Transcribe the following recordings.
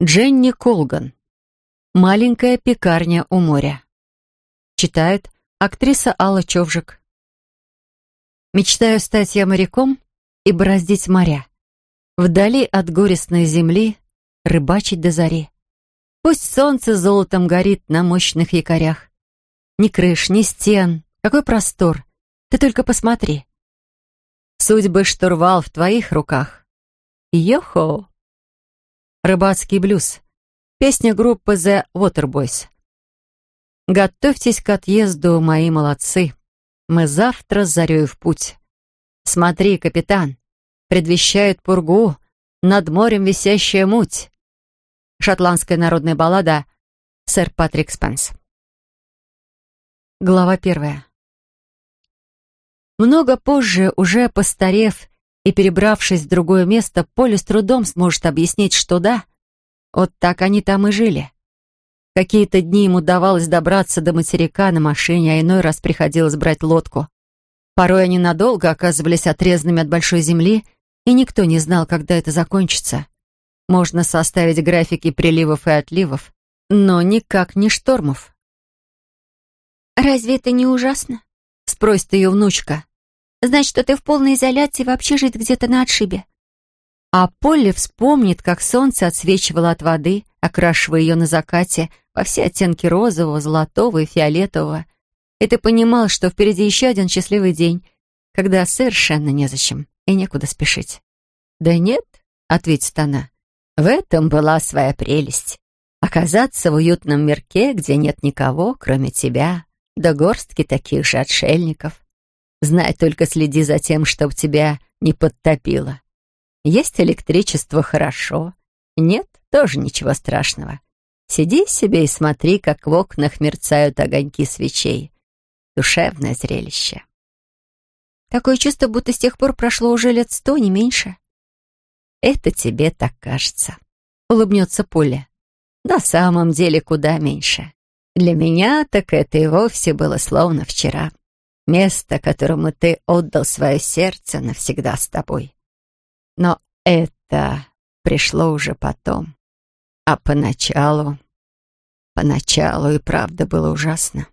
Дженни Колган. Маленькая пекарня у моря. Читает актриса Алла Човжик. Мечтаю стать я моряком и бороздить моря. Вдали от горестной земли рыбачить до зари. Пусть солнце золотом горит на мощных якорях. Ни крыш, ни стен, какой простор. Ты только посмотри. Судьбы штурвал в твоих руках. Йохо! Рыбацкий блюз. Песня группы The Waterboys. Готовьтесь к отъезду, мои молодцы. Мы завтра с зарей в путь. Смотри, капитан, предвещает пургу, над морем висящая муть. Шотландская народная баллада «Сэр Патрик Спенс». Глава первая. Много позже, уже постарев и перебравшись в другое место, Поле с трудом сможет объяснить, что да, вот так они там и жили. Какие-то дни ему удавалось добраться до материка на машине, а иной раз приходилось брать лодку. Порой они надолго оказывались отрезанными от большой земли, и никто не знал, когда это закончится. Можно составить графики приливов и отливов, но никак не штормов. «Разве это не ужасно?» — спросит ее внучка. «Значит, что ты в полной изоляции вообще жить где-то на отшибе?» А Полли вспомнит, как солнце отсвечивало от воды, окрашивая ее на закате во все оттенки розового, золотого и фиолетового. И ты понимал, что впереди еще один счастливый день, когда совершенно незачем и некуда спешить. «Да нет», — ответит она, — «в этом была своя прелесть. Оказаться в уютном мирке, где нет никого, кроме тебя, да горстки таких же отшельников. Знай только следи за тем, чтоб тебя не подтопило. Есть электричество — хорошо. Нет, тоже ничего страшного. Сиди себе и смотри, как в окнах мерцают огоньки свечей. Душевное зрелище. Такое чувство, будто с тех пор прошло уже лет сто, не меньше. Это тебе так кажется. Улыбнется Поля. На самом деле куда меньше. Для меня так это и вовсе было словно вчера. Место, которому ты отдал свое сердце, навсегда с тобой. Но это пришло уже потом. А поначалу... Поначалу и правда было ужасно.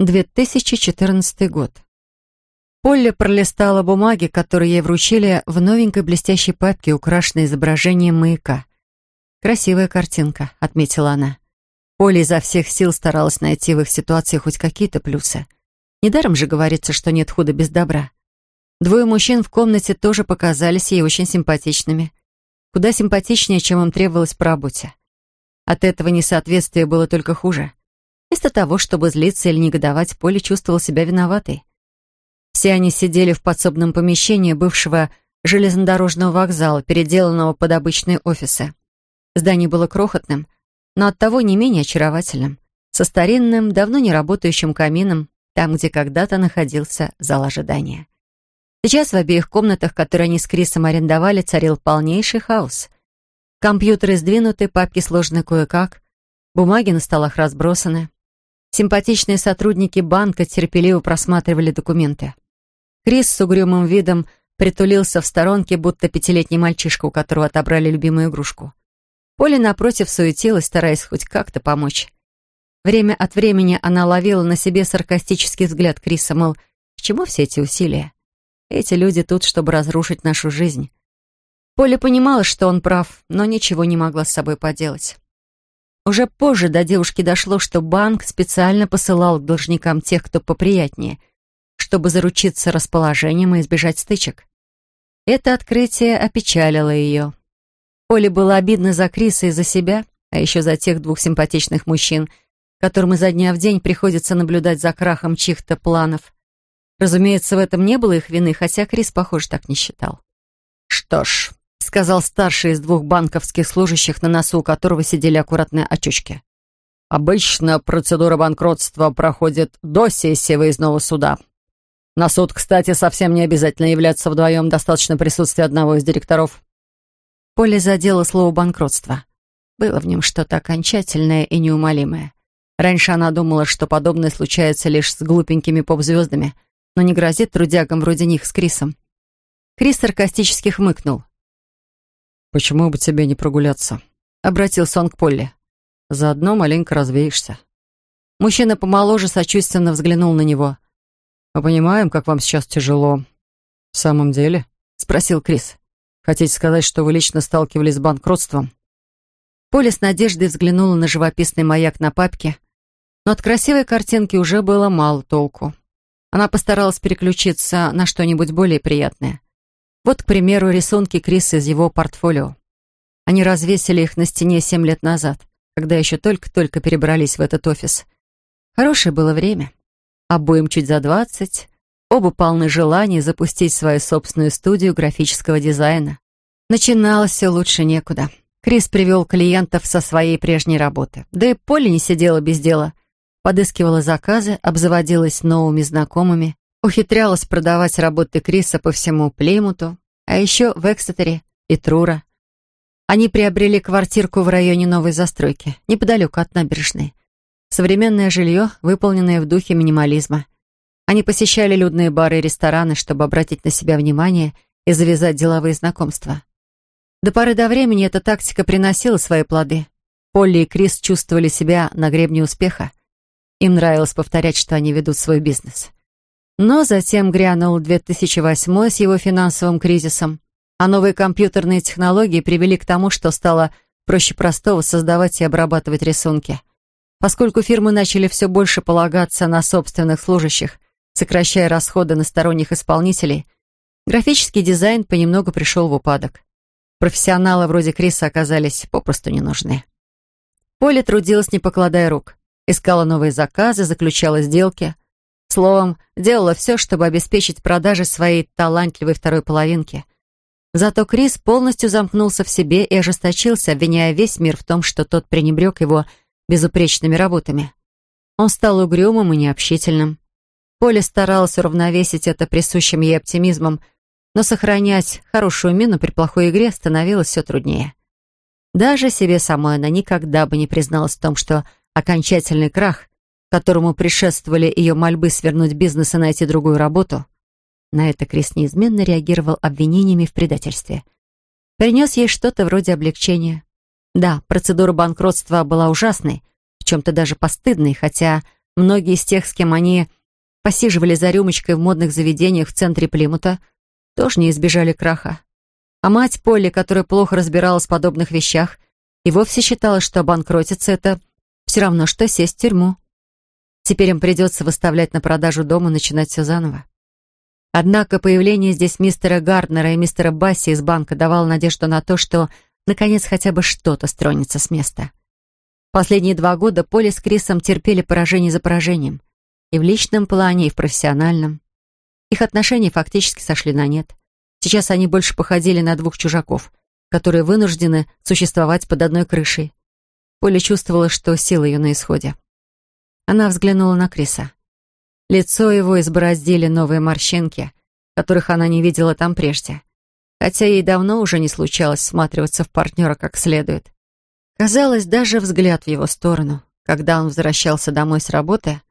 2014 год. Полли пролистала бумаги, которые ей вручили в новенькой блестящей папке, украшенной изображением маяка. «Красивая картинка», — отметила она. Полли изо всех сил старалась найти в их ситуации хоть какие-то плюсы. Недаром же говорится, что нет худа без добра. Двое мужчин в комнате тоже показались ей очень симпатичными. Куда симпатичнее, чем им требовалось по работе. От этого несоответствия было только хуже. Вместо того, чтобы злиться или негодовать, Поле чувствовал себя виноватой. Все они сидели в подсобном помещении бывшего железнодорожного вокзала, переделанного под обычные офисы. Здание было крохотным, но оттого не менее очаровательным, со старинным, давно не работающим камином, там, где когда-то находился зал ожидания. Сейчас в обеих комнатах, которые они с Крисом арендовали, царил полнейший хаос. Компьютеры сдвинуты, папки сложены кое-как, бумаги на столах разбросаны. Симпатичные сотрудники банка терпеливо просматривали документы. Крис с угрюмым видом притулился в сторонке, будто пятилетний мальчишка, у которого отобрали любимую игрушку. Поля, напротив, суетилась, стараясь хоть как-то помочь. Время от времени она ловила на себе саркастический взгляд Криса, мол, к чему все эти усилия? Эти люди тут, чтобы разрушить нашу жизнь. Поля понимала, что он прав, но ничего не могла с собой поделать. Уже позже до девушки дошло, что банк специально посылал к должникам тех, кто поприятнее, чтобы заручиться расположением и избежать стычек. Это открытие опечалило ее. Поле было обидно за Криса и за себя, а еще за тех двух симпатичных мужчин, которым изо дня в день приходится наблюдать за крахом чьих-то планов. Разумеется, в этом не было их вины, хотя Крис, похоже, так не считал. «Что ж», — сказал старший из двух банковских служащих, на носу у которого сидели аккуратные очучки. «Обычно процедура банкротства проходит до сессии выездного суда. На суд, кстати, совсем не обязательно являться вдвоем, достаточно присутствия одного из директоров». Поле задело слово «банкротство». Было в нем что-то окончательное и неумолимое. Раньше она думала, что подобное случается лишь с глупенькими поп-звездами, но не грозит трудягам вроде них с Крисом. Крис саркастически хмыкнул. «Почему бы тебе не прогуляться?» — обратился он к Полли. «Заодно маленько развеешься». Мужчина помоложе сочувственно взглянул на него. «Мы понимаем, как вам сейчас тяжело». «В самом деле?» — спросил Крис. «Хотите сказать, что вы лично сталкивались с банкротством?» Поля с надеждой взглянула на живописный маяк на папке, но от красивой картинки уже было мало толку. Она постаралась переключиться на что-нибудь более приятное. Вот, к примеру, рисунки Криса из его портфолио. Они развесили их на стене семь лет назад, когда еще только-только перебрались в этот офис. Хорошее было время. Обоим чуть за двадцать. Оба полны желаний запустить свою собственную студию графического дизайна. Начиналось все лучше некуда. Крис привел клиентов со своей прежней работы. Да и Поле не сидела без дела. Подыскивала заказы, обзаводилась новыми знакомыми, ухитрялась продавать работы Криса по всему Плеймуту, а еще в Эксетере и Трура. Они приобрели квартирку в районе новой застройки, неподалеку от набережной. Современное жилье, выполненное в духе минимализма. Они посещали людные бары и рестораны, чтобы обратить на себя внимание и завязать деловые знакомства. До поры до времени эта тактика приносила свои плоды. Полли и Крис чувствовали себя на гребне успеха. Им нравилось повторять, что они ведут свой бизнес. Но затем грянул 2008 с его финансовым кризисом, а новые компьютерные технологии привели к тому, что стало проще простого создавать и обрабатывать рисунки. Поскольку фирмы начали все больше полагаться на собственных служащих, сокращая расходы на сторонних исполнителей, графический дизайн понемногу пришел в упадок. Профессионалы вроде Криса оказались попросту не нужны. Поле трудилась, не покладая рук. Искала новые заказы, заключала сделки. Словом, делала все, чтобы обеспечить продажи своей талантливой второй половинки. Зато Крис полностью замкнулся в себе и ожесточился, обвиняя весь мир в том, что тот пренебрег его безупречными работами. Он стал угрюмым и необщительным. Поля старалась уравновесить это присущим ей оптимизмом, но сохранять хорошую мину при плохой игре становилось все труднее. Даже себе самой она никогда бы не призналась в том, что окончательный крах которому предшествовали ее мольбы свернуть бизнес и найти другую работу, на это Крис неизменно реагировал обвинениями в предательстве. Принес ей что-то вроде облегчения. Да, процедура банкротства была ужасной, в чем-то даже постыдной, хотя многие из тех, с кем они посиживали за рюмочкой в модных заведениях в центре Плимута, тоже не избежали краха. А мать Полли, которая плохо разбиралась в подобных вещах, и вовсе считала, что обанкротиться — это все равно, что сесть в тюрьму. Теперь им придется выставлять на продажу дом и начинать все заново. Однако появление здесь мистера Гарднера и мистера Басси из банка давало надежду на то, что, наконец, хотя бы что-то стронется с места. Последние два года Поли с Крисом терпели поражение за поражением. И в личном плане, и в профессиональном. Их отношения фактически сошли на нет. Сейчас они больше походили на двух чужаков, которые вынуждены существовать под одной крышей. Поля чувствовала, что сила ее на исходе. Она взглянула на Криса. Лицо его избороздили новые морщинки, которых она не видела там прежде. Хотя ей давно уже не случалось всматриваться в партнера как следует. Казалось, даже взгляд в его сторону, когда он возвращался домой с работы,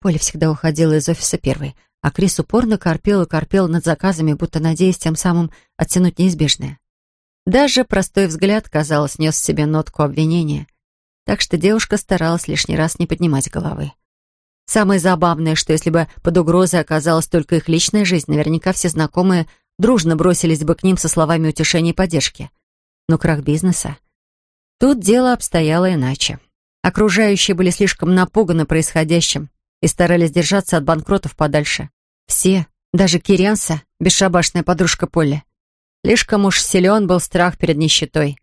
Поля всегда уходила из офиса первой, а Крис упорно корпел и корпел над заказами, будто надеясь тем самым оттянуть неизбежное. Даже простой взгляд, казалось, нес в себе нотку обвинения, так что девушка старалась лишний раз не поднимать головы. Самое забавное, что если бы под угрозой оказалась только их личная жизнь, наверняка все знакомые дружно бросились бы к ним со словами утешения и поддержки. Но крах бизнеса... Тут дело обстояло иначе. Окружающие были слишком напуганы происходящим и старались держаться от банкротов подальше. Все, даже Кирианса, бесшабашная подружка Полли. Слишком уж силен был страх перед нищетой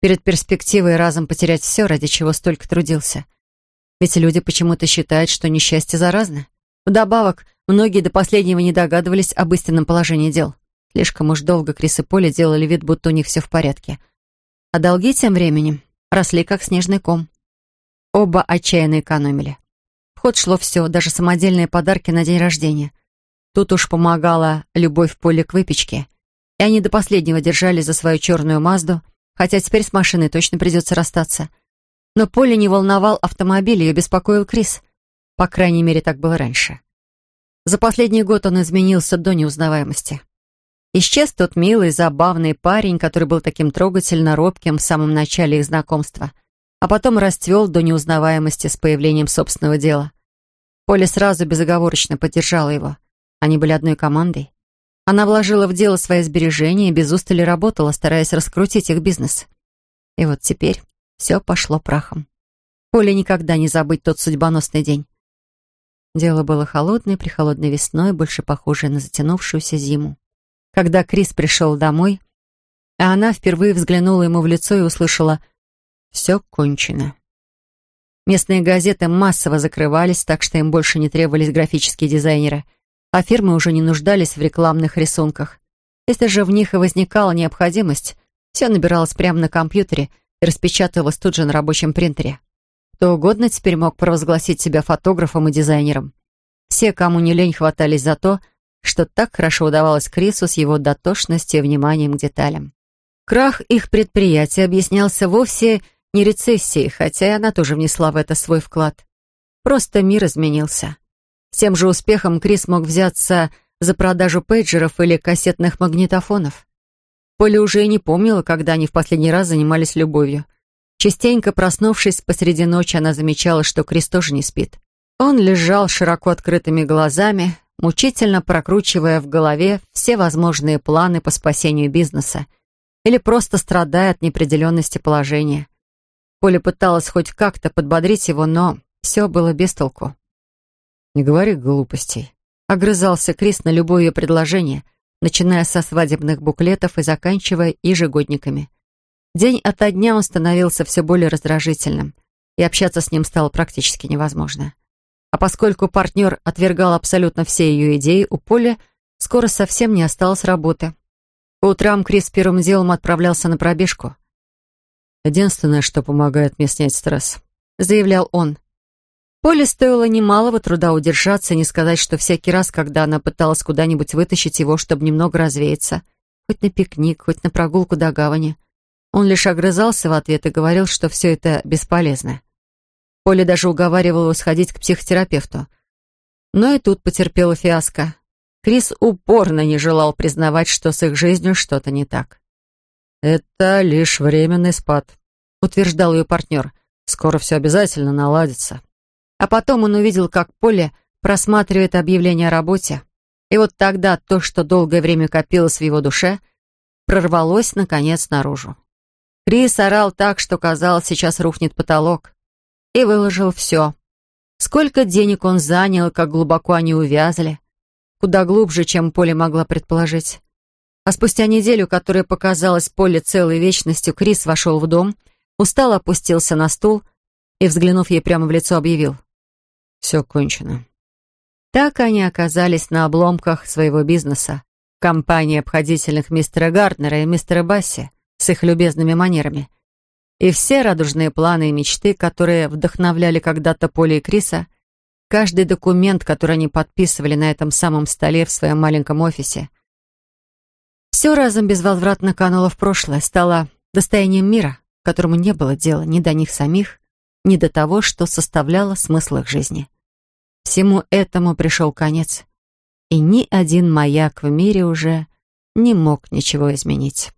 перед перспективой разом потерять все, ради чего столько трудился. Ведь люди почему-то считают, что несчастье заразно. Вдобавок, многие до последнего не догадывались об истинном положении дел. Слишком уж долго Крис и Поля делали вид, будто у них все в порядке. А долги тем временем росли, как снежный ком. Оба отчаянно экономили. В ход шло все, даже самодельные подарки на день рождения. Тут уж помогала любовь Поле к выпечке. И они до последнего держали за свою черную Мазду — хотя теперь с машиной точно придется расстаться. Но Поле не волновал автомобиль, ее беспокоил Крис. По крайней мере, так было раньше. За последний год он изменился до неузнаваемости. Исчез тот милый, забавный парень, который был таким трогательно робким в самом начале их знакомства, а потом расцвел до неузнаваемости с появлением собственного дела. Поля сразу безоговорочно поддержала его. Они были одной командой. Она вложила в дело свои сбережения и без устали работала, стараясь раскрутить их бизнес. И вот теперь все пошло прахом. Поле никогда не забыть тот судьбоносный день. Дело было холодной, прихолодной весной, больше похожее на затянувшуюся зиму. Когда Крис пришел домой, а она впервые взглянула ему в лицо и услышала «Все кончено». Местные газеты массово закрывались, так что им больше не требовались графические дизайнеры, а фирмы уже не нуждались в рекламных рисунках. Если же в них и возникала необходимость, все набиралось прямо на компьютере и распечатывалось тут же на рабочем принтере. Кто угодно теперь мог провозгласить себя фотографом и дизайнером. Все, кому не лень, хватались за то, что так хорошо удавалось Крису с его дотошностью и вниманием к деталям. Крах их предприятия объяснялся вовсе не рецессией, хотя и она тоже внесла в это свой вклад. Просто мир изменился. С тем же успехом Крис мог взяться за продажу пейджеров или кассетных магнитофонов. Поля уже и не помнила, когда они в последний раз занимались любовью. Частенько проснувшись посреди ночи, она замечала, что Крис тоже не спит. Он лежал широко открытыми глазами, мучительно прокручивая в голове все возможные планы по спасению бизнеса или просто страдая от неопределенности положения. Поля пыталась хоть как-то подбодрить его, но все было без толку. «Не говори глупостей», — огрызался Крис на любое ее предложение, начиная со свадебных буклетов и заканчивая ежегодниками. День ото дня он становился все более раздражительным, и общаться с ним стало практически невозможно. А поскольку партнер отвергал абсолютно все ее идеи, у Поли скоро совсем не осталось работы. По утрам Крис первым делом отправлялся на пробежку. «Единственное, что помогает мне снять стресс», — заявлял он. Поле стоило немалого труда удержаться не сказать, что всякий раз, когда она пыталась куда-нибудь вытащить его, чтобы немного развеяться, хоть на пикник, хоть на прогулку до гавани, он лишь огрызался в ответ и говорил, что все это бесполезно. Поля даже уговаривала его сходить к психотерапевту. Но и тут потерпела фиаско. Крис упорно не желал признавать, что с их жизнью что-то не так. «Это лишь временный спад», — утверждал ее партнер. «Скоро все обязательно наладится». А потом он увидел, как Поле просматривает объявление о работе. И вот тогда то, что долгое время копилось в его душе, прорвалось, наконец, наружу. Крис орал так, что казалось, сейчас рухнет потолок и выложил все. Сколько денег он занял, как глубоко они увязли. Куда глубже, чем Поле могла предположить. А спустя неделю, которая показалась Поле целой вечностью, Крис вошел в дом, устало опустился на стул и, взглянув ей прямо в лицо, объявил. «Все кончено». Так они оказались на обломках своего бизнеса. Компания обходительных мистера Гарднера и мистера Басси с их любезными манерами – и все радужные планы и мечты, которые вдохновляли когда-то Поли и Криса, каждый документ, который они подписывали на этом самом столе в своем маленьком офисе, все разом безвозвратно кануло в прошлое, стало достоянием мира, которому не было дела ни до них самих, ни до того, что составляло смысл их жизни. Всему этому пришел конец, и ни один маяк в мире уже не мог ничего изменить.